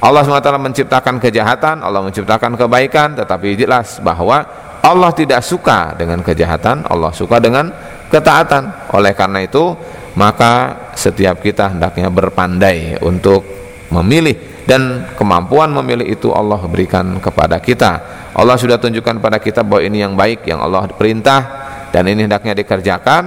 Allah SWT menciptakan kejahatan, Allah menciptakan kebaikan, tetapi jelas bahwa Allah tidak suka dengan kejahatan, Allah suka dengan ketaatan. Oleh karena itu, maka setiap kita hendaknya berpandai untuk memilih dan kemampuan memilih itu Allah berikan kepada kita. Allah sudah tunjukkan pada kita bahwa ini yang baik yang Allah perintah dan ini hendaknya dikerjakan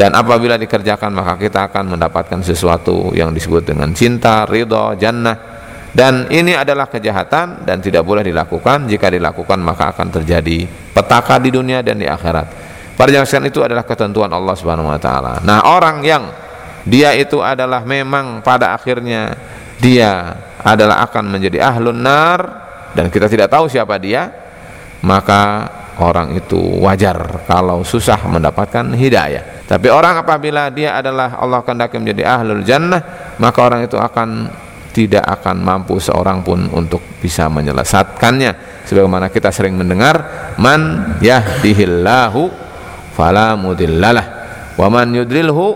dan apabila dikerjakan maka kita akan mendapatkan sesuatu yang disebut dengan cinta, ridho, jannah dan ini adalah kejahatan dan tidak boleh dilakukan. Jika dilakukan maka akan terjadi petaka di dunia dan di akhirat. Zaman itu adalah ketentuan Allah Subhanahu wa taala. Nah orang yang dia itu adalah memang pada akhirnya dia adalah akan menjadi ahlun nar dan kita tidak tahu siapa dia maka orang itu wajar kalau susah mendapatkan hidayah. Tapi orang apabila dia adalah Allah kehendaki menjadi ahlul jannah maka orang itu akan tidak akan mampu seorang pun untuk bisa menyelesaikannya. Sebagaimana kita sering mendengar man yahdihillahu fala mudillalah wa man yudlilhu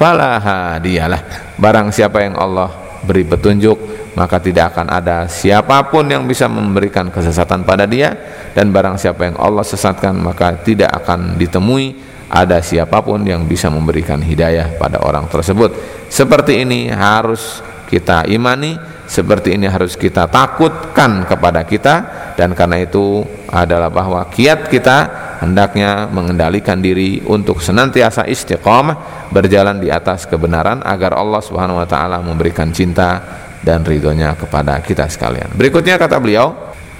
fala hadiyalah. Barang siapa yang Allah beri petunjuk maka tidak akan ada siapa pun yang bisa memberikan kesesatan pada dia. Dan barang siapa yang Allah sesatkan maka tidak akan ditemui ada siapa pun yang bisa memberikan hidayah pada orang tersebut. Seperti ini harus kita imani seperti ini harus kita takutkan kepada kita dan karena itu adalah bahwa kiat kita hendaknya mengendalikan diri untuk senantiasa istiqomah berjalan di atas kebenaran agar Allah Subhanahu wa taala memberikan cinta dan ridhonya kepada kita sekalian. Berikutnya kata beliau,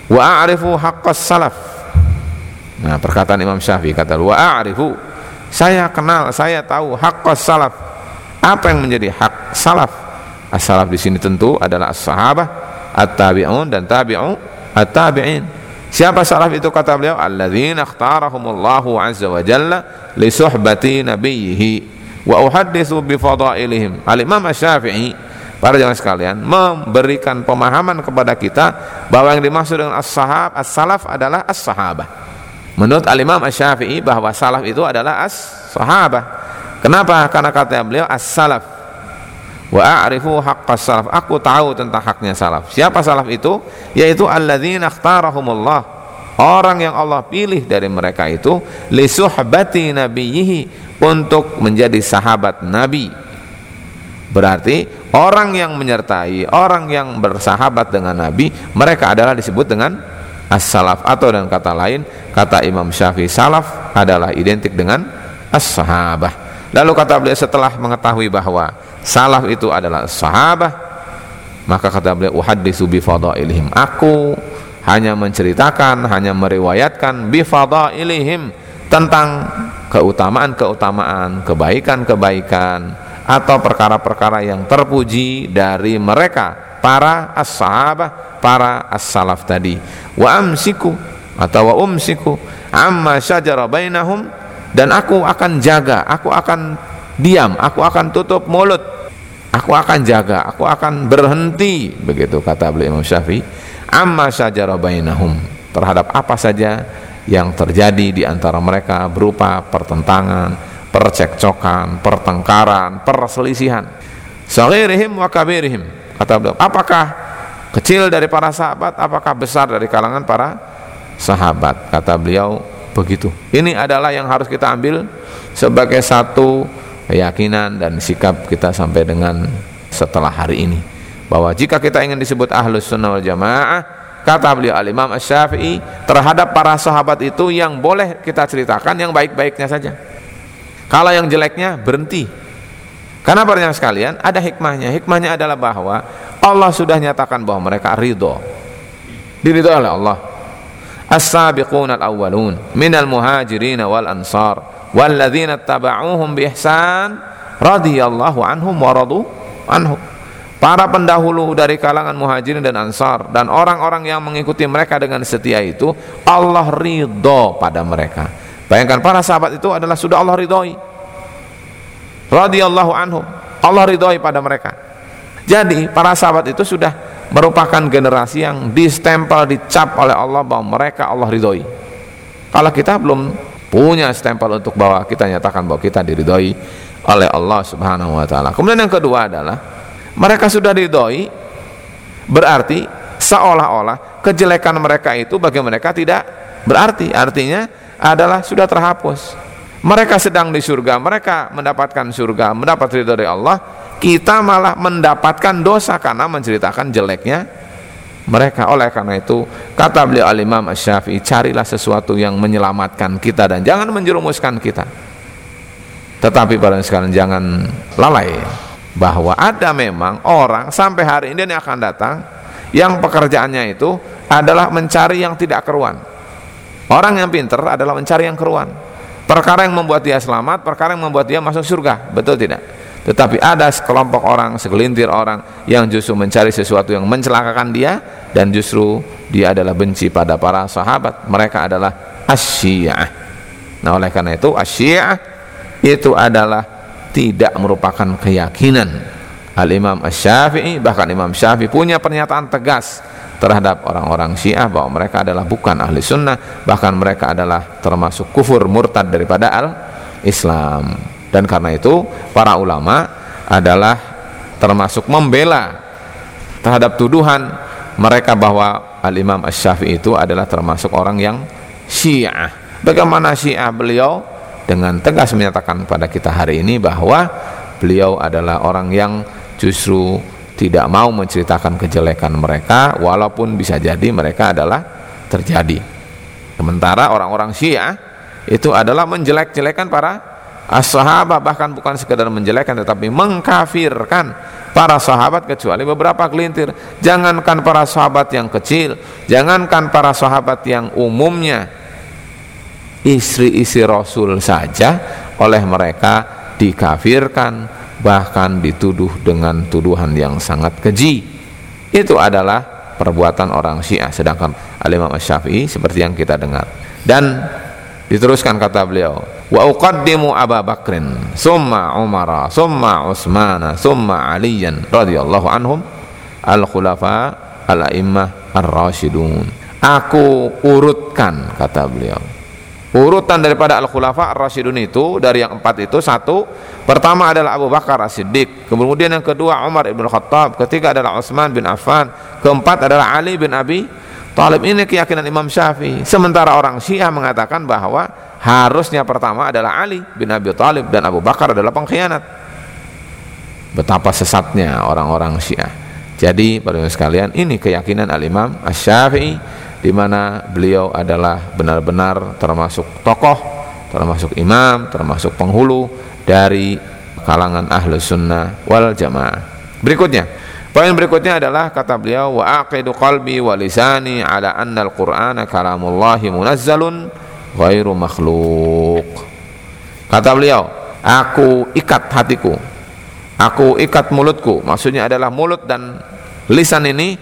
wa a'rifu haqqas salaf. Nah, perkataan Imam Syafi'i kata wa a'rifu saya kenal, saya tahu haqqas salaf. Apa yang menjadi hak salaf? As-salaf di sini tentu adalah as-sahabah, at-tabi'un dan tabi'u at-tabi'in. Siapa salaf itu kata beliau? Alladzina ikhtarahumullahu azza wa jalla li suhbati nabiyhi wa uhadditsu bi fadailihim. Al-Imam Asy-Syafi'i para jamaah sekalian memberikan pemahaman kepada kita bahwa yang dimaksud dengan as-sahab as-salaf adalah as-sahabah. Menurut Al-Imam Asy-Syafi'i bahwa salaf itu adalah as-sahabah. Kenapa? Karena kata beliau as-salaf wa a'rifu haqqas salaf. Aku tahu tentang haknya salaf. Siapa salaf itu? Yaitu alladzina ikhtarahumullah. Orang yang Allah pilih dari mereka itu li suhbati nabiyhi untuk menjadi sahabat nabi. Berarti orang yang menyertai orang yang bersahabat dengan nabi mereka adalah disebut dengan as-salaf. Atau dengan kata lain kata Imam Syafi'i salaf adalah identik dengan as-sahabah. Lalu kata beliau setelah mengetahui bahwa salaf itu adalah sahabat maka kata beliau uhaddisu bi fadailihim aku hanya menceritakan hanya meriwayatkan bi fadailihim tentang keutamaan-keutamaan kebaikan-kebaikan atau perkara-perkara yang terpuji dari mereka para as-sahabah para as-salaf tadi. Wa amsiku atau wa umsiku amma syajara bainahum dan aku akan jaga aku akan diam aku akan tutup mulut aku akan jaga aku akan berhenti begitu kata beliau Imam Syafi'i. Amma syajara bainahum terhadap apa saja yang terjadi di antara mereka berupa pertentangan percekcokan pertengkaran perselisihan. Saghirihim wa kabirihim kata beliau. Apakah kecil dari para sahabat apakah besar dari kalangan para sahabat? Kata beliau begitu. Ini adalah yang harus kita ambil sebagai satu keyakinan dan sikap kita sampai dengan setelah hari ini. Bahwa jika kita ingin disebut ahlus sunnah wal jamaah kata beliau al-imam syafii terhadap para sahabat itu yang boleh kita ceritakan yang baik-baiknya saja. Kalau yang jeleknya berhenti. Karena banyak sekalian ada hikmahnya. Hikmahnya adalah bahwa Allah sudah nyatakan bahwa mereka ridho. Diridho oleh Allah. As-sabiqun al-awwalun minal muhajirin wal ansar walladzina taba'uhum biihsan radhiyallahu anhum wa radu anhu. Para pendahulu dari kalangan muhajirin dan ansar dan orang-orang yang mengikuti mereka dengan setia itu Allah ridho pada mereka. Bayangkan para sahabat itu adalah sudah Allah ridhoi. Radhiyallahu anhum Allah ridhoi pada mereka. Jadi para sahabat itu sudah merupakan generasi yang distempel dicap oleh Allah bahwa mereka Allah ridhoi. Kalau kita belum punya stempel untuk bahwa kita nyatakan bahwa kita diridhoi oleh Allah Subhanahu wa taala. Kemudian yang kedua adalah mereka sudah diridhoi berarti seolah-olah kejelekan mereka itu bagi mereka tidak berarti artinya adalah sudah terhapus mereka sedang di surga mereka mendapatkan surga mendapat ridho dari Allah kita malah mendapatkan dosa karena menceritakan jeleknya mereka. Oleh karena itu kata beliau al-imam syafii carilah sesuatu yang menyelamatkan kita dan jangan menjerumuskan kita. Tetapi pada sekalian jangan lalai bahwa ada memang orang sampai hari ini yang akan datang yang pekerjaannya itu adalah mencari yang tidak keruan. Orang yang pinter adalah mencari yang keruan. Perkara yang membuat dia selamat perkara yang membuat dia masuk surga. Betul tidak tetapi ada sekelompok orang, segelintir orang yang justru mencari sesuatu yang mencelakakan dia dan justru dia adalah benci pada para sahabat. Mereka adalah asyiyah. Nah, oleh karena itu asyiyah itu adalah tidak merupakan keyakinan Al-Imam Asy-Syafi'i bahkan Imam Syafi'i punya pernyataan tegas terhadap orang-orang Syiah bahwa mereka adalah bukan ahli sunnah bahkan mereka adalah termasuk kufur murtad daripada al-Islam dan karena itu para ulama adalah termasuk membela terhadap tuduhan mereka bahwa Al-Imam Asy-Syafi'i itu adalah termasuk orang yang Syiah. Bagaimana Syiah beliau dengan tegas menyatakan pada kita hari ini bahwa beliau adalah orang yang justru tidak mau menceritakan kejelekan mereka walaupun bisa jadi mereka adalah terjadi. Sementara orang-orang Syiah itu adalah menjelek-jelekan para as-sahabat bahkan bukan sekedar menjelekkan tetapi mengkafirkan para sahabat kecuali beberapa kelintir. Jangankan para sahabat yang kecil jangankan para sahabat yang umumnya. Istri-istri Rasul saja oleh mereka dikafirkan bahkan dituduh dengan tuduhan yang sangat keji. Itu adalah perbuatan orang Syiah. Sedangkan Al-Imam Syafi'i seperti yang kita dengar. Dan diteruskan kata beliau wa uqaddimu Abu Bakrin summa Umar summa Utsman summa Aliyan radhiyallahu anhum al khulafa al a'immah ar-rasyidun. Aku urutkan kata beliau. Urutan daripada al khulafa ar-rasyidun itu dari yang empat itu satu pertama adalah Abu Bakar As-Siddiq kemudian yang kedua Umar ibn Khattab ketiga adalah Utsman bin Affan keempat adalah Ali bin Abi Talib ini keyakinan Imam Syafi'i. Sementara orang Syiah mengatakan bahwa harusnya pertama adalah Ali bin Abi Talib dan Abu Bakar adalah pengkhianat. Betapa sesatnya orang-orang Syiah. Jadi pada sekalian ini keyakinan Al-Imam Asy-Syafi'i di mana beliau adalah benar-benar termasuk tokoh, termasuk imam, termasuk penghulu dari kalangan ahlu sunnah wal jamaah. Berikutnya, Poin berikutnya adalah kata beliau wa aqidu qalbi wa lisani ala anna al-Qur'ana kalamullahi munazzalun ghairu makhluk. Kata beliau, aku ikat hatiku. Aku ikat mulutku. Maksudnya adalah mulut dan lisan ini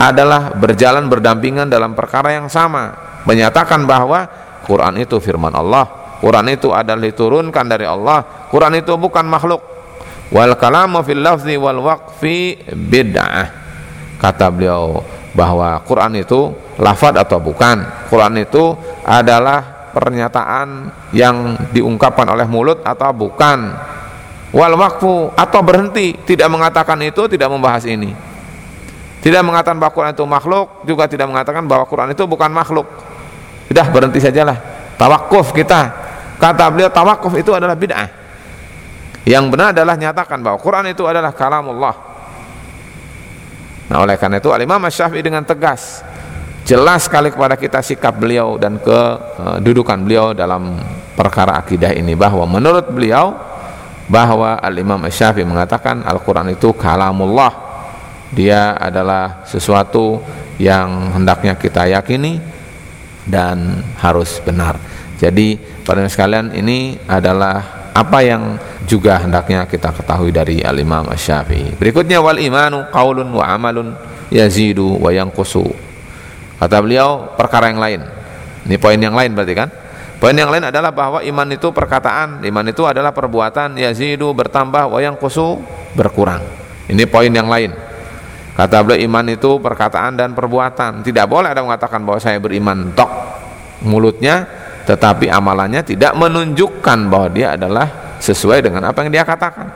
adalah berjalan berdampingan dalam perkara yang sama, menyatakan bahwa Quran itu firman Allah. Quran itu adalah diturunkan dari Allah. Quran itu bukan makhluk wal kalamu fil lafzi wal waqfi bid'ah. Kata beliau bahwa Quran itu lafad atau bukan? Quran itu adalah pernyataan yang diungkapkan oleh mulut atau bukan? Wal waqfu atau berhenti tidak mengatakan itu tidak membahas ini. Tidak mengatakan bahwa Quran itu makhluk juga tidak mengatakan bahwa Quran itu bukan makhluk. Sudah berhenti sajalah. Tawakuf kita. Kata beliau tawakuf itu adalah bid'ah yang benar adalah nyatakan bahwa Quran itu adalah kalamullah. Nah, oleh karena itu Al-Imam Syafi'i dengan tegas jelas sekali kepada kita sikap beliau dan kedudukan beliau dalam perkara akidah ini bahwa menurut beliau bahwa Al-Imam Syafi'i mengatakan Al-Quran itu kalamullah dia adalah sesuatu yang hendaknya kita yakini dan harus benar jadi pada sekalian ini adalah apa yang juga hendaknya kita ketahui dari al-Imam Asy-Syafi'i. Berikutnya wal imanu qaulun wa amalun yazidu wa yanqusu. Kata beliau perkara yang lain. Ini poin yang lain berarti kan? Poin yang lain adalah bahwa iman itu perkataan, iman itu adalah perbuatan yazidu bertambah wa yanqusu berkurang. Ini poin yang lain. Kata beliau iman itu perkataan dan perbuatan. Tidak boleh ada mengatakan bahwa saya beriman tok mulutnya tetapi amalannya tidak menunjukkan bahwa dia adalah sesuai dengan apa yang dia katakan.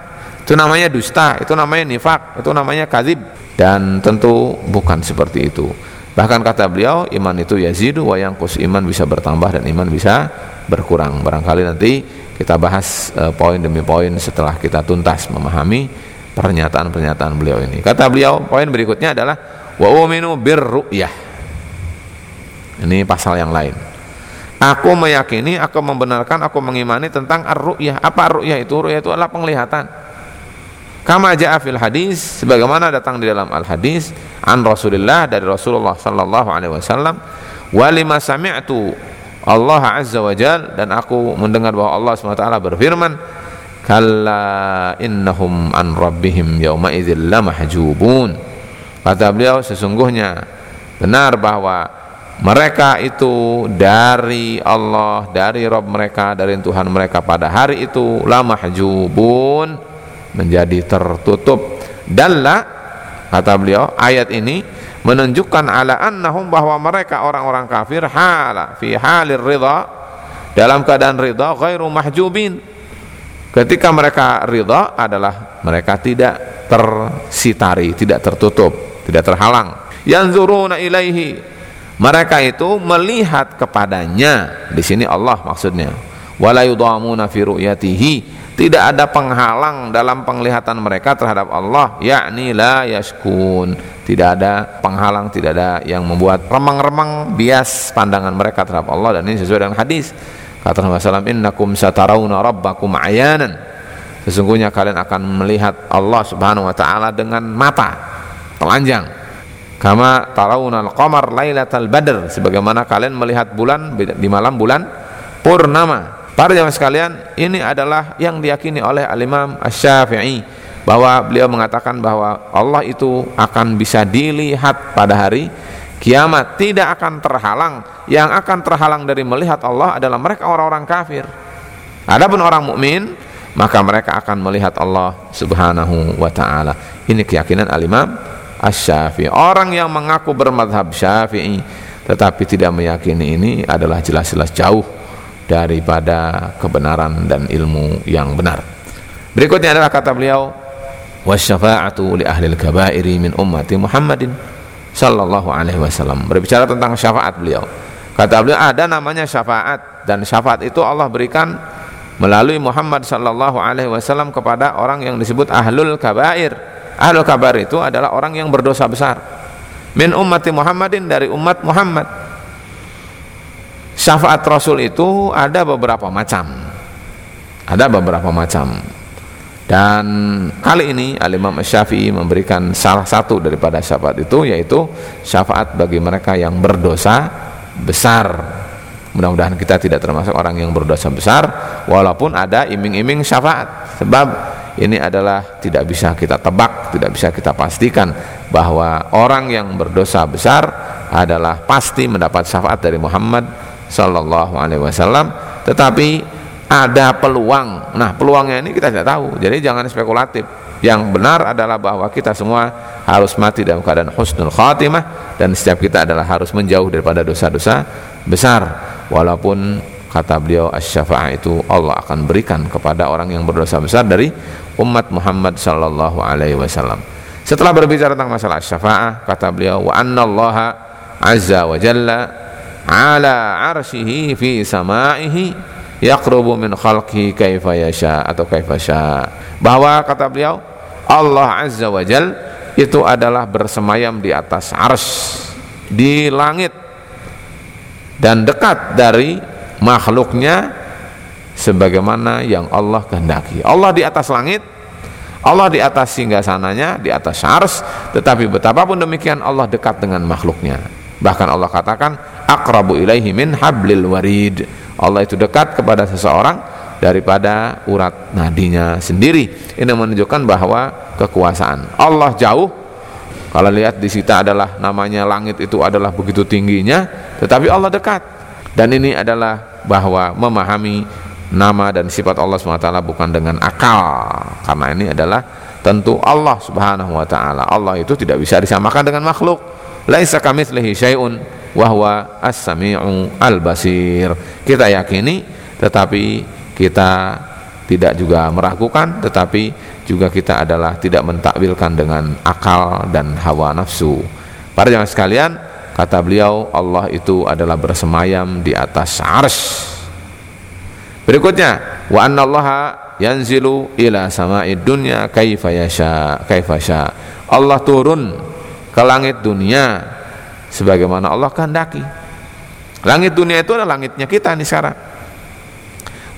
Itu namanya dusta itu namanya nifak itu namanya kazib dan tentu bukan seperti itu. Bahkan kata beliau iman itu yazidu wa kus iman bisa bertambah dan iman bisa berkurang. Barangkali nanti kita bahas uh, poin demi poin setelah kita tuntas memahami pernyataan-pernyataan beliau ini. Kata beliau poin berikutnya adalah wa uminu birru'yah. Ini pasal yang lain aku meyakini aku membenarkan aku mengimani tentang ar-ru'yah. Apa ar-ru'yah itu? Ru'yah itu adalah penglihatan. Kama ja'a fil hadis sebagaimana datang di dalam al hadis an Rasulullah dari Rasulullah sallallahu alaihi wasallam wa lima sami'tu Allah azza wa jal dan aku mendengar bahwa Allah SWT berfirman kalla innahum an rabbihim yauma idzil lamahjubun. Kata beliau sesungguhnya benar bahwa mereka itu dari Allah dari Rob mereka dari Tuhan mereka pada hari itu lamahjubun menjadi tertutup. Dalla kata beliau ayat ini menunjukkan ala annahum bahwa mereka orang-orang kafir hala fi halir ridha dalam keadaan ridha ghairu mahjubin. Ketika mereka ridha adalah mereka tidak tersitari tidak tertutup tidak terhalang. Yanzuruna ilaihi mereka itu melihat kepadanya. Di sini Allah maksudnya. Wala yudamuna fi ru'yatihi. Tidak ada penghalang dalam penglihatan mereka terhadap Allah. Yakni la yaskun tidak ada penghalang tidak ada yang membuat remang-remang bias pandangan mereka terhadap Allah. Dan ini sesuai dengan hadis. Kata Nabi SAW innakum satarawna rabbakum ayanan. Sesungguhnya kalian akan melihat Allah subhanahu wa ta'ala dengan mata telanjang kama tarawna al-qamar lailatal badr sebagaimana kalian melihat bulan di malam bulan purnama Para jamaah sekalian, ini adalah yang diyakini oleh Al-Imam Asy-Syafi'i bahwa beliau mengatakan bahwa Allah itu akan bisa dilihat pada hari kiamat, tidak akan terhalang. Yang akan terhalang dari melihat Allah adalah mereka orang-orang kafir. Adapun orang mukmin, maka mereka akan melihat Allah Subhanahu wa taala. Ini keyakinan Al-Imam Asy-Syafi'i. Orang yang mengaku bermadhab Syafi'i tetapi tidak meyakini ini adalah jelas-jelas jauh daripada kebenaran dan ilmu yang benar. Berikutnya adalah kata beliau, wasyafa'atu li ahli al-kaba'iri min ummati Muhammadin sallallahu alaihi wasallam. Berbicara tentang syafaat beliau. Kata beliau ada namanya syafaat dan syafaat itu Allah berikan melalui Muhammad sallallahu alaihi wasallam kepada orang yang disebut ahlul kabair. Ahlul kabair itu adalah orang yang berdosa besar. Min ummati Muhammadin dari umat Muhammad. Syafaat Rasul itu ada beberapa macam. Ada beberapa macam. Dan kali ini Al-Imam Syafi'i memberikan salah satu daripada syafaat itu yaitu syafaat bagi mereka yang berdosa besar. Mudah-mudahan kita tidak termasuk orang yang berdosa besar walaupun ada iming-iming syafaat. Sebab ini adalah tidak bisa kita tebak tidak bisa kita pastikan bahwa orang yang berdosa besar adalah pasti mendapat syafaat dari Muhammad Sallallahu Alaihi Wasallam. Tetapi ada peluang. Nah peluangnya ini kita tidak tahu. Jadi jangan spekulatif. Yang benar adalah bahwa kita semua harus mati dalam keadaan husnul khatimah dan setiap kita adalah harus menjauh daripada dosa-dosa besar. Walaupun kata beliau asy-syafa'ah itu Allah akan berikan kepada orang yang berdosa besar dari umat Muhammad sallallahu alaihi wasallam. Setelah berbicara tentang masalah syafa'ah kata beliau wa annallaha azza wa jalla ala arsyihi fi samaihi yaqrubu min khalqi kaifa yasha atau kaifa sya bahwa kata beliau Allah azza wa jal itu adalah bersemayam di atas ars di langit dan dekat dari makhluknya sebagaimana yang Allah kehendaki. Allah di atas langit Allah di atas singgasananya di atas ars tetapi betapapun demikian Allah dekat dengan makhluknya. Bahkan Allah katakan akrabu ilaihi min hablil warid. Allah itu dekat kepada seseorang daripada urat nadinya sendiri. Ini menunjukkan bahwa kekuasaan Allah jauh. Kalau lihat di situ adalah namanya langit itu adalah begitu tingginya tetapi Allah dekat dan ini adalah bahwa memahami nama dan sifat Allah SWT bukan dengan akal. Karena ini adalah tentu Allah Subhanahu wa taala. Allah itu tidak bisa disamakan dengan makhluk. Laisa kamitslihi syai'un wahwa as-sami'u al-basir. Kita yakini tetapi kita tidak juga meragukan tetapi juga kita adalah tidak mentakwilkan dengan akal dan hawa nafsu. Para jamaah sekalian kata beliau Allah itu adalah bersemayam di atas ars berikutnya wa anna allaha yanzilu ila sama'id dunya kaifa yasha. Allah turun ke langit dunia sebagaimana Allah kehendaki. Langit dunia itu adalah langitnya kita nih sekarang.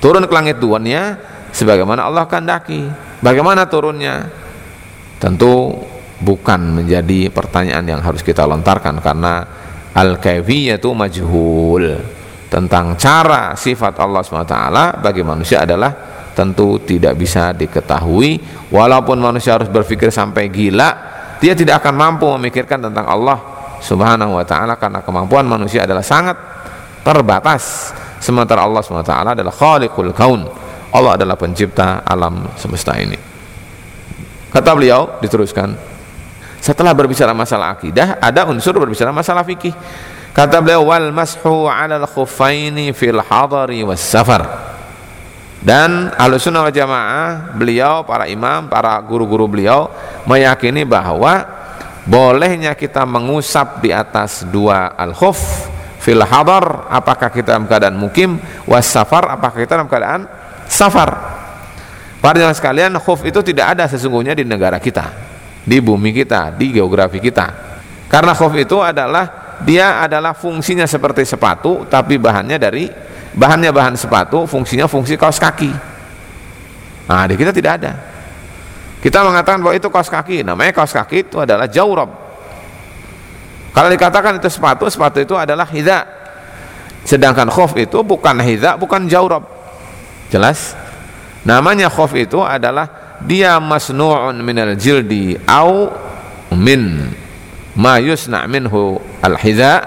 Turun ke langit dunia sebagaimana Allah kehendaki. Bagaimana turunnya? Tentu bukan menjadi pertanyaan yang harus kita lontarkan karena al-kaifiyatu majhul. Tentang cara sifat Allah SWT bagi manusia adalah tentu tidak bisa diketahui. Walaupun manusia harus berpikir sampai gila dia tidak akan mampu memikirkan tentang Allah Subhanahu wa taala karena kemampuan manusia adalah sangat terbatas. Sementara Allah SWT adalah khaliqul kaun. Allah adalah pencipta alam semesta ini. Kata beliau diteruskan setelah berbicara masalah akidah ada unsur berbicara masalah fikih Kata beliau wal mashu 'alal khuffaini fil hadari was safar. Dan Ahlussunnah wal Jamaah, beliau para imam, para guru-guru beliau meyakini bahwa bolehnya kita mengusap di atas dua al-khuf fil hadar apakah kita dalam keadaan mukim was safar apakah kita dalam keadaan safar. Para jemaah sekalian, khuf itu tidak ada sesungguhnya di negara kita, di bumi kita, di geografi kita. Karena khuf itu adalah dia adalah fungsinya seperti sepatu tapi bahannya dari bahannya bahan sepatu fungsinya fungsi kaos kaki. Nah di kita tidak ada. Kita mengatakan bahwa itu kaos kaki. Namanya kaos kaki itu adalah jaurob kalau dikatakan itu sepatu sepatu itu adalah hidha sedangkan khof itu bukan hidha bukan jaurob jelas? Namanya khof itu adalah dia masnu'un minal jildi au min ma yusna minhu al-hidha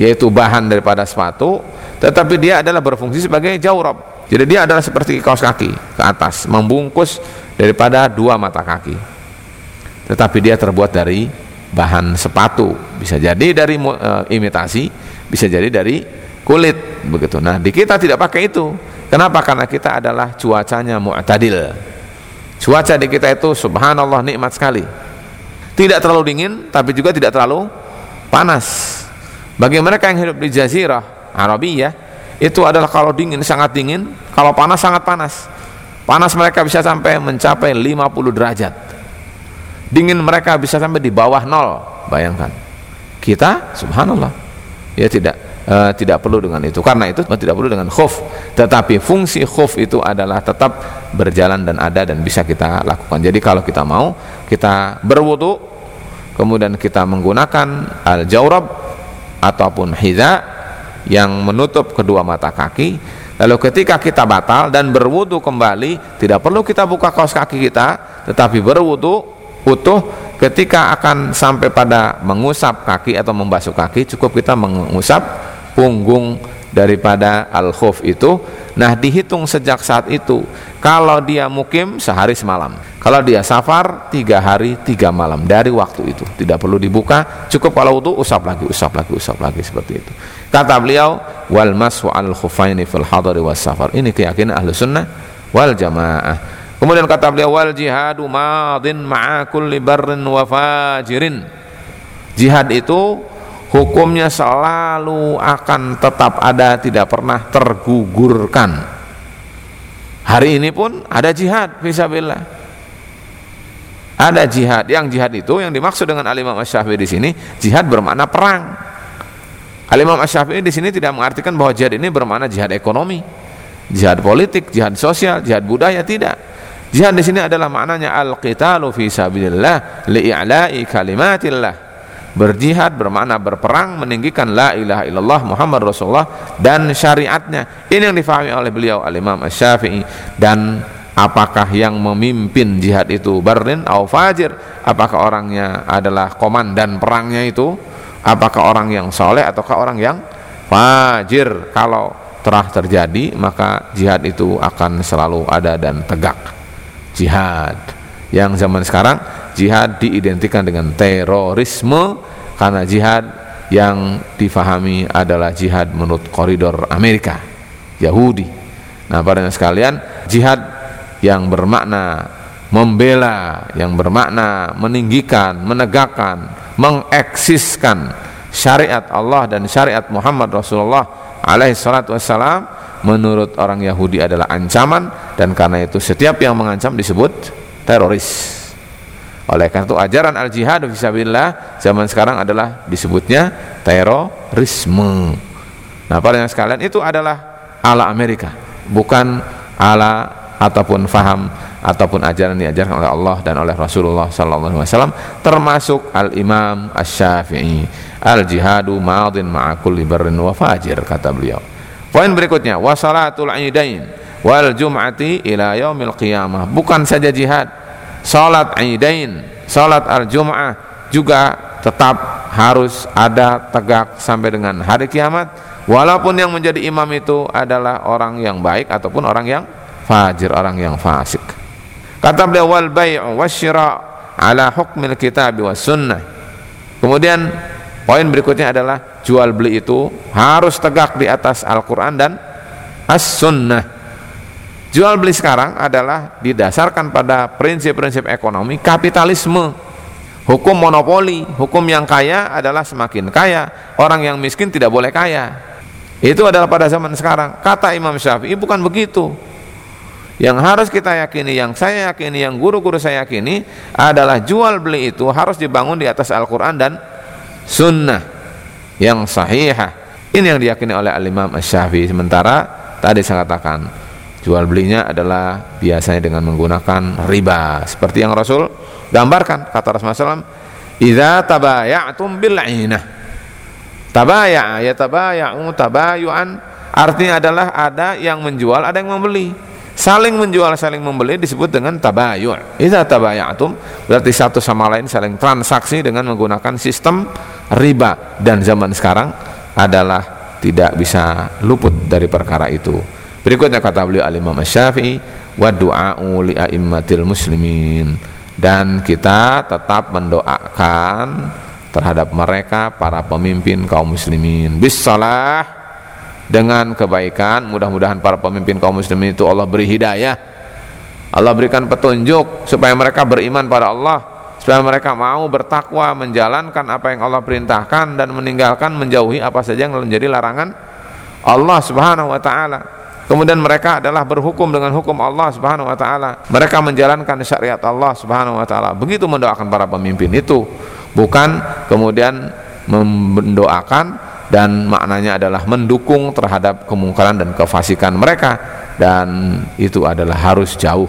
yaitu bahan daripada sepatu tetapi dia adalah berfungsi sebagai jawrab jadi dia adalah seperti kaos kaki ke atas membungkus daripada dua mata kaki. Tetapi dia terbuat dari bahan sepatu. Bisa jadi dari uh, imitasi bisa jadi dari kulit begitu. Nah di kita tidak pakai itu. Kenapa? Karena kita adalah cuacanya mu'tadil cuaca di kita itu subhanallah nikmat sekali. Tidak terlalu dingin tapi juga tidak terlalu panas. Bagi mereka yang hidup di jazirah Arabia itu adalah kalau dingin sangat dingin. Kalau panas sangat panas. Panas mereka bisa sampai mencapai 50 derajat. Dingin mereka bisa sampai di bawah nol. Bayangkan. Kita subhanallah. Ya tidak uh, tidak perlu dengan itu. Karena itu tidak perlu dengan khuf. Tetapi fungsi khuf itu adalah tetap berjalan dan ada dan bisa kita lakukan. Jadi kalau kita mau kita berwudu kemudian kita menggunakan al jawrab ataupun hiza yang menutup kedua mata kaki. Lalu ketika kita batal dan berwudu kembali tidak perlu kita buka kaos kaki kita tetapi berwudu utuh. Ketika akan sampai pada mengusap kaki atau membasuh kaki cukup kita mengusap punggung daripada al-khuf itu. Nah dihitung sejak saat itu. Kalau dia mukim sehari semalam. Kalau dia safar tiga hari tiga malam. Dari waktu itu. Tidak perlu dibuka. Cukup kalau itu usap lagi usap lagi usap lagi seperti itu. Kata beliau wal mashu al khufaini fil hadari was safar. Ini keyakinan ahlu sunnah wal jamaah. Kemudian kata beliau wal jihadu madin ma'a kulli barrin wa fajirin. Jihad itu hukumnya selalu akan tetap ada tidak pernah tergugurkan. Hari ini pun ada jihad fisabilillah. Ada jihad. Yang jihad itu yang dimaksud dengan Al-Imam Asy-Syafi'i di sini jihad bermakna perang. Al-Imam Asy-Syafi'i di sini tidak mengartikan bahwa jihad ini bermakna jihad ekonomi, jihad politik, jihad sosial, jihad budaya tidak Jihad di sini adalah maknanya al-qitalu fi sabilillah li'i'la'i kalimatillah. Berjihad bermakna berperang meninggikan la ilaha illallah Muhammad Rasulullah dan syariatnya. Ini yang difahami oleh beliau al-Imam Asy-Syafi'i dan apakah yang memimpin jihad itu barin atau fajir? Apakah orangnya adalah komandan perangnya itu? Apakah orang yang soleh ataukah orang yang fajir? Kalau telah terjadi maka jihad itu akan selalu ada dan tegak jihad yang zaman sekarang jihad diidentikan dengan terorisme. Karena jihad yang difahami adalah jihad menurut koridor Amerika Yahudi. Nah pada sekalian jihad yang bermakna membela, yang bermakna meninggikan, menegakkan, mengeksiskan syariat Allah dan syariat Muhammad Rasulullah alaihi salatu wassalam menurut orang Yahudi adalah ancaman. Dan karena itu setiap yang mengancam disebut teroris. Oleh karena itu ajaran al-jihad fisabilillah zaman sekarang adalah disebutnya terorisme. Nah, para yang sekalian itu adalah ala Amerika, bukan ala ataupun faham ataupun ajaran diajarkan oleh Allah dan oleh Rasulullah sallallahu alaihi wasallam termasuk al-Imam Asy-Syafi'i al-jihadu madin ma'a kulli barrin wa fajir kata beliau. Poin berikutnya wasalatul aidain wal jum'ati ila yaumil qiyamah. Bukan saja jihad, salat aidain, salat al-jum'ah juga tetap harus ada tegak sampai dengan hari kiamat walaupun yang menjadi imam itu adalah orang yang baik ataupun orang yang fajir, orang yang fasik. Kata beliau wal bai'u wasyira ala hukmil kitab was sunnah. Kemudian poin berikutnya adalah jual beli itu harus tegak di atas Al-Qur'an dan As-Sunnah. Jual beli sekarang adalah didasarkan pada prinsip-prinsip ekonomi kapitalisme. Hukum monopoli, hukum yang kaya adalah semakin kaya, orang yang miskin tidak boleh kaya. Itu adalah pada zaman sekarang. Kata Imam Syafi'i bukan begitu. Yang harus kita yakini, yang saya yakini, yang guru-guru saya yakini adalah jual beli itu harus dibangun di atas Al-Quran dan Sunnah yang sahihah. Ini yang diyakini oleh Al-Imam Syafi'i. Sementara tadi saya katakan jual belinya adalah biasanya dengan menggunakan riba. Seperti yang Rasul gambarkan kata Rasulullah SAW, "Idza tabaya'tum bil 'ainah." Tabaya'a ya tabaya'u tabayu'an. Artinya adalah ada yang menjual, ada yang membeli. Saling menjual saling membeli disebut dengan tabayu' idza tabayatum berarti satu sama lain saling transaksi dengan menggunakan sistem riba. Dan zaman sekarang adalah tidak bisa luput dari perkara itu berikutnya kata beliau al-imam syafi'i wa du'a'u li muslimin. Dan kita tetap mendoakan terhadap mereka para pemimpin kaum muslimin. Bis salah dengan kebaikan. Mudah-mudahan para pemimpin kaum muslimin itu Allah beri hidayah. Allah berikan petunjuk supaya mereka beriman pada Allah. Supaya mereka mau bertakwa menjalankan apa yang Allah perintahkan dan meninggalkan menjauhi apa saja yang menjadi larangan Allah Subhanahu wa taala kemudian mereka adalah berhukum dengan hukum Allah Subhanahu wa taala. Mereka menjalankan syariat Allah Subhanahu wa taala. Begitu mendoakan para pemimpin itu. Bukan kemudian mendoakan dan maknanya adalah mendukung terhadap kemungkaran dan kefasikan mereka. Dan itu adalah harus jauh.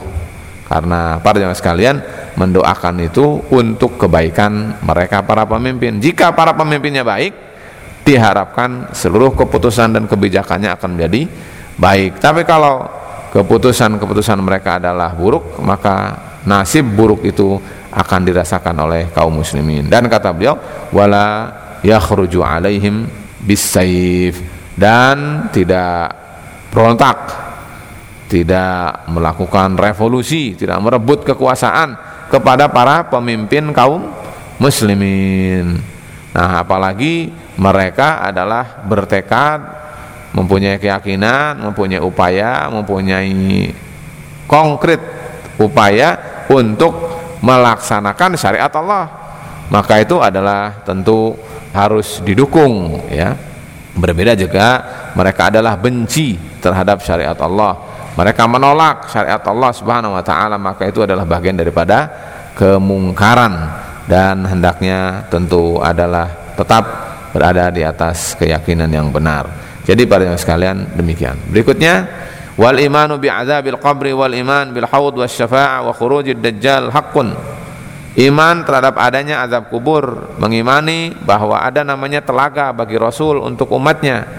Karena para jemaah sekalian mendoakan itu untuk kebaikan mereka para pemimpin. Jika para pemimpinnya baik diharapkan seluruh keputusan dan kebijakannya akan menjadi baik tapi kalau keputusan-keputusan mereka adalah buruk maka nasib buruk itu akan dirasakan oleh kaum muslimin. Dan kata beliau wala yakhruju alaihim bisaif dan tidak berontak tidak melakukan revolusi tidak merebut kekuasaan kepada para pemimpin kaum muslimin. Nah apalagi mereka adalah bertekad mempunyai keyakinan mempunyai upaya mempunyai konkret upaya untuk melaksanakan syariat Allah. Maka itu adalah tentu harus didukung ya. Berbeda juga mereka adalah benci terhadap syariat Allah. Mereka menolak syariat Allah Subhanahu wa taala maka itu adalah bagian daripada kemungkaran dan hendaknya tentu adalah tetap berada di atas keyakinan yang benar. Jadi para yang sekalian demikian. Berikutnya wal imanu bi azabil qabri wal iman bil haud was syafa'ah wa khurujid dajjal haqqun. Iman terhadap adanya azab kubur Mengimani bahwa ada namanya telaga bagi Rasul untuk umatnya.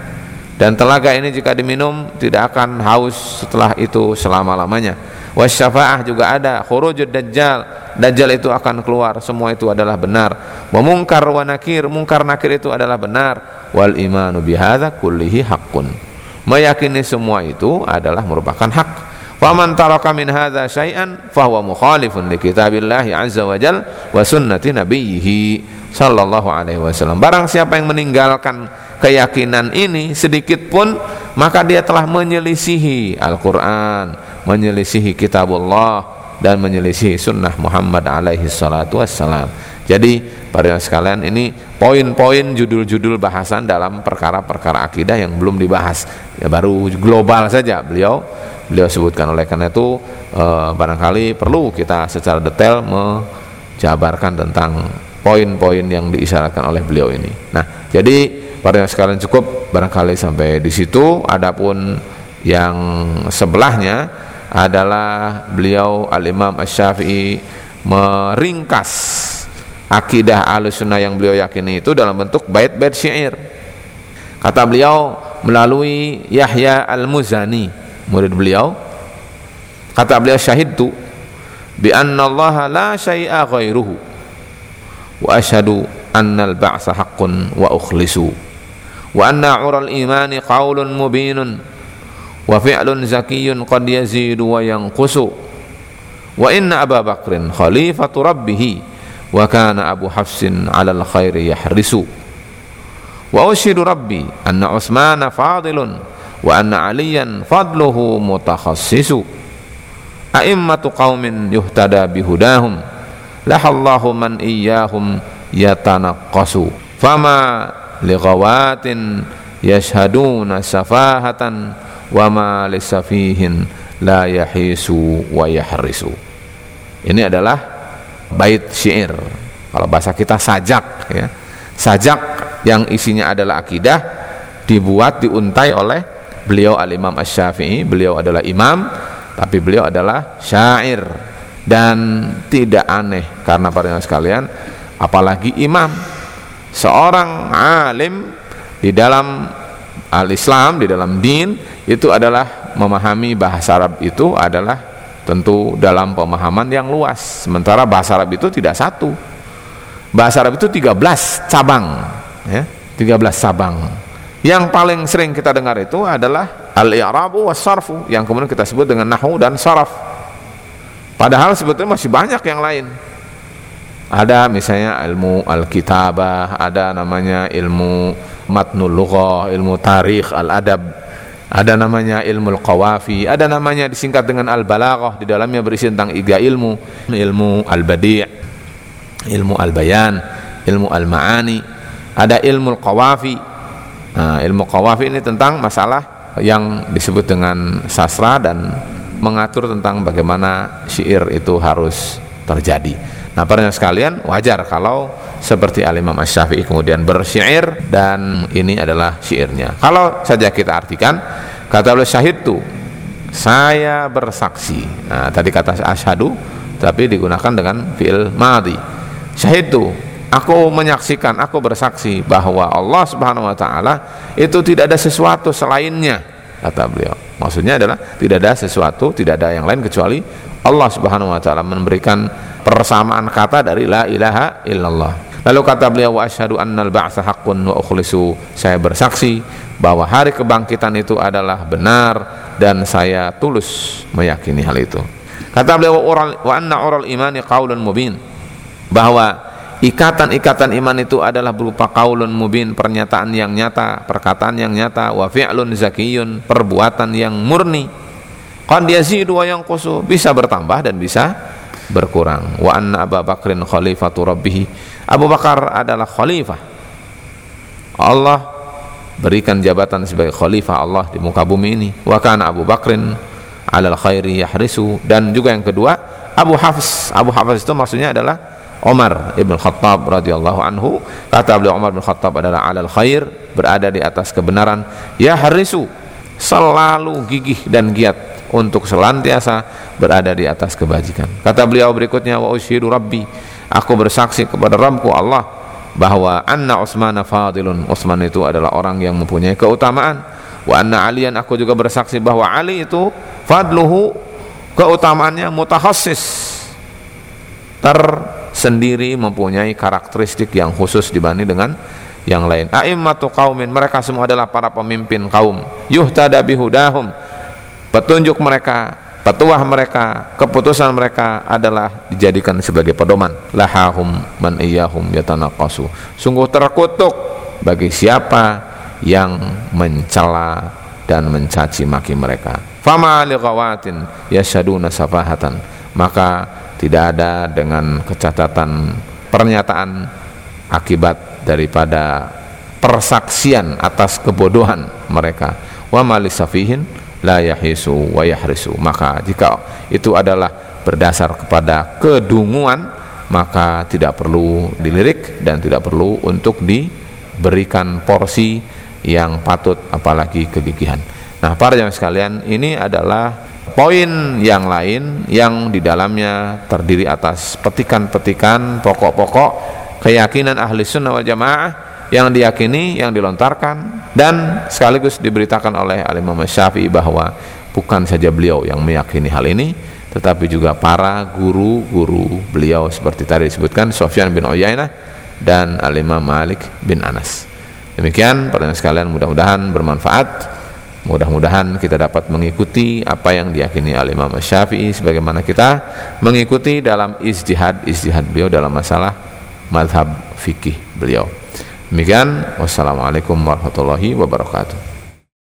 Dan telaga ini jika diminum Tidak akan haus setelah itu selama-lamanya Wasyafa'ah juga ada. Khurujud Dajjal. Dajjal itu akan keluar. Semua itu adalah benar. Memungkar wa nakir. Mungkar nakir itu adalah benar. Wal imanu bihadha kullihi haqqun. Meyakini semua itu adalah merupakan hak. Faman taraka min hadza syai'an fahuwa mukhalifun li kitabillah azza wa jal wa sunnati nabiyhi sallallahu alaihi wasallam. Barang siapa yang meninggalkan keyakinan ini sedikit pun maka dia telah menyelisihi Al-Qur'an, menyelisihi kitabullah dan menyelisihi sunnah Muhammad alaihi salatu wassalam jadi para sekalian ini poin-poin judul-judul bahasan dalam perkara-perkara akidah yang belum dibahas ya baru global saja beliau beliau sebutkan oleh karena itu eh, barangkali perlu kita secara detail menjabarkan tentang poin-poin yang diisyaratkan oleh beliau ini. Nah, jadi yang sekalian cukup barangkali sampai di situ. Adapun yang sebelahnya adalah beliau Al-Imam Asy-Syafi'i meringkas akidah Ahlussunnah yang beliau yakini itu dalam bentuk bait-bait syair. Kata beliau melalui Yahya Al-Muzani, murid beliau. Kata beliau syahid tu bi anna Allah la syai'a ghairuhu wa asyhadu annal ba'sa haqqun wa ukhlisu wa anna 'ural imani qaulun mubinun wa fi'lun zakiyyun qad yazidu wa yanqusu. Wa inna Abu Bakrin khalifatu rabbih wa kana Abu Hafsin 'alal khairi yahrisu. Wa ushidu rabbi anna Utsmana fadilun wa anna Aliyan fadluhu mutakhassisu a'immatu qaumin yuhtada bihudahum. Lahallahu man iyyahum yatanaqqasu fama lighawatin yashhaduna safahatan wa ma lisafihin la yahisu wa yahrisu. Ini adalah bait syair. Kalau bahasa kita sajak ya. Sajak yang isinya adalah akidah dibuat diuntai oleh beliau al-imam asy-syafi'i. Beliau adalah imam tapi beliau adalah syair. Dan tidak aneh karena para sekalian apalagi imam. Seorang alim di dalam al-Islam di dalam din itu adalah memahami bahasa Arab itu adalah tentu dalam pemahaman yang luas. Sementara bahasa Arab itu tidak satu. Bahasa Arab itu 13 cabang ya 13 cabang. Yang paling sering kita dengar itu adalah al-i'rabu was sarfu yang kemudian kita sebut dengan nahu dan saraf. Padahal sebetulnya masih banyak yang lain. Ada misalnya ilmu al-kitabah, ada namanya ilmu matnul lughah, ilmu tarikh, al-adab. Ada namanya ilmu al-qawafi, ada namanya disingkat dengan al-balaghah, di dalamnya berisi tentang tiga ilmu, ilmu al-badi', ilmu al-bayan, ilmu al-ma'ani, ada ilmu al-qawafi. Nah, ilmu qawafi ini tentang masalah yang disebut dengan sastra dan mengatur tentang bagaimana syair itu harus terjadi. Nah, para sekalian, wajar kalau seperti Al-Imam Asy-Syafi'i kemudian bersyair dan ini adalah syairnya. Kalau saja kita artikan kata oleh syahid itu saya bersaksi. Nah, tadi kata asyhadu tapi digunakan dengan fi'il madhi. Syahid itu aku menyaksikan, aku bersaksi bahwa Allah Subhanahu wa taala itu tidak ada sesuatu selainnya kata beliau. Maksudnya adalah tidak ada sesuatu, tidak ada yang lain kecuali Allah Subhanahu wa taala memberikan persamaan kata dari la ilaha illallah. Lalu kata beliau wa asyhadu annal ba'tsa haqqun wa ukhlisu. Saya bersaksi bahwa hari kebangkitan itu adalah benar dan saya tulus meyakini hal itu. Kata beliau wa anna ural imani qaulun mubin bahwa ikatan-ikatan iman itu adalah berupa kaulun mubin pernyataan yang nyata perkataan yang nyata wa fi'lun zakiyun perbuatan yang murni qad yazidu wa yanqusu bisa bertambah dan bisa berkurang. Wa anna Abu Bakrin khalifatu rabbih Abu Bakar adalah khalifah. Allah berikan jabatan sebagai khalifah Allah di muka bumi ini. Wa kana Abu Bakrin alal khairi yahrisu. Dan juga yang kedua Abu Hafs. Abu Hafs itu maksudnya adalah Umar ibn Khattab radhiyallahu anhu. Kata beliau Umar bin Khattab adalah alal khair berada di atas kebenaran. Ya harisu selalu gigih dan giat untuk selantiasa berada di atas kebajikan kata beliau berikutnya wa ushidu rabbi aku bersaksi kepada Rabbku Allah bahwa anna Utsman fadilun Utsman itu adalah orang yang mempunyai keutamaan wa anna Alian aku juga bersaksi bahwa Ali itu fadluhu keutamaannya mutakhassis ter sendiri mempunyai karakteristik yang khusus dibanding dengan yang lain. A'immatu qaumin mereka semua adalah para pemimpin kaum. Yuhtada bihudahum. Petunjuk mereka, petuah mereka, keputusan mereka adalah dijadikan sebagai pedoman. Lahahum man iyahum yatanaqasu. Sungguh terkutuk bagi siapa yang mencela dan mencaci maki mereka fama liqawatin yashaduna safahatan maka tidak ada dengan kecatatan pernyataan akibat daripada persaksian atas kebodohan mereka wa malisafihin la yahisu wa yahrisu. Maka jika itu adalah berdasar kepada kedunguan maka tidak perlu dilirik dan tidak perlu untuk diberikan porsi yang patut apalagi kegigihan. Nah para jamaah sekalian ini adalah poin yang lain yang di dalamnya terdiri atas petikan-petikan pokok-pokok keyakinan ahli sunnah wal jamaah yang diyakini, yang dilontarkan dan sekaligus diberitakan oleh Al-Imam Syafi'i bahwa bukan saja beliau yang meyakini hal ini tetapi juga para guru-guru beliau seperti tadi disebutkan Sofyan bin Uyainah dan Al-Imam Malik bin Anas. Demikian para sekalian mudah-mudahan bermanfaat. Mudah-mudahan kita dapat mengikuti apa yang diyakini Al-Imam Syafi'i sebagaimana kita mengikuti dalam ijtihad-ijtihad beliau dalam masalah madhab fikih beliau. Demikian, wassalamualaikum warahmatullahi wabarakatuh.